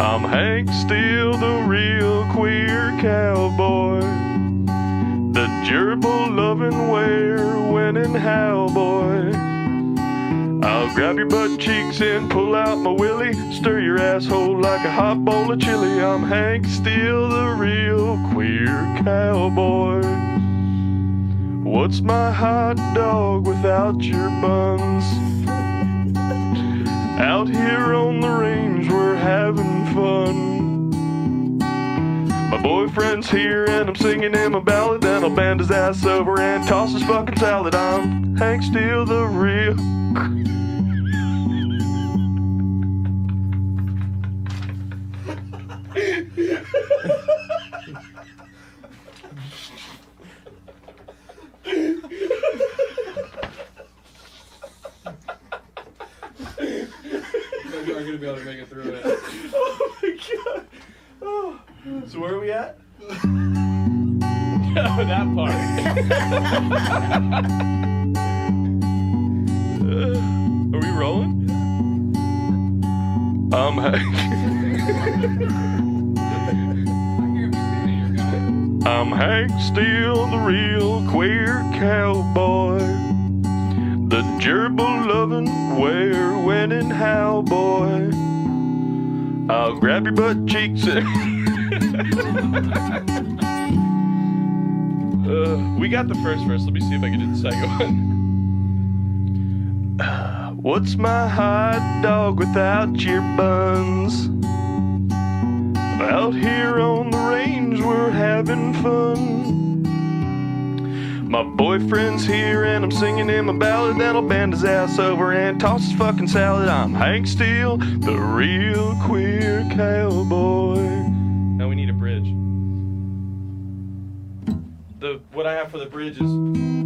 I'm Hank Steele, the real queer cowboy. The gerbil loving, wear winning cowboy. I'll grab your butt cheeks and pull out my willy. Stir your asshole like a hot bowl of chili. I'm Hank Steele, the real queer cowboy. What's my hot dog without your buns? Out here on the range, we're having My boyfriend's here and I'm singing him a ballad. And I'll bend his ass over and toss his fucking salad. I'm Hank Steele, the real. I'm not gonna be able to make it through it. Oh my god. Oh. So where are we at? oh, that part. Uh, are we rolling? I'm Hank. I'm Hank Steele, the real queer cowboy. The gerbil loving, wear winning cowboy. I'll grab your butt cheeks uh, we got the first verse. Let me see if I can do the second one. What's my hot dog without your buns? Out here on the range, we're having fun. My boyfriend's here and I'm singing him a ballad that'll bend his ass over and toss his fucking salad. I'm Hank Steele, the real queer cowboy. Now we need a bridge. The what I have for the bridge is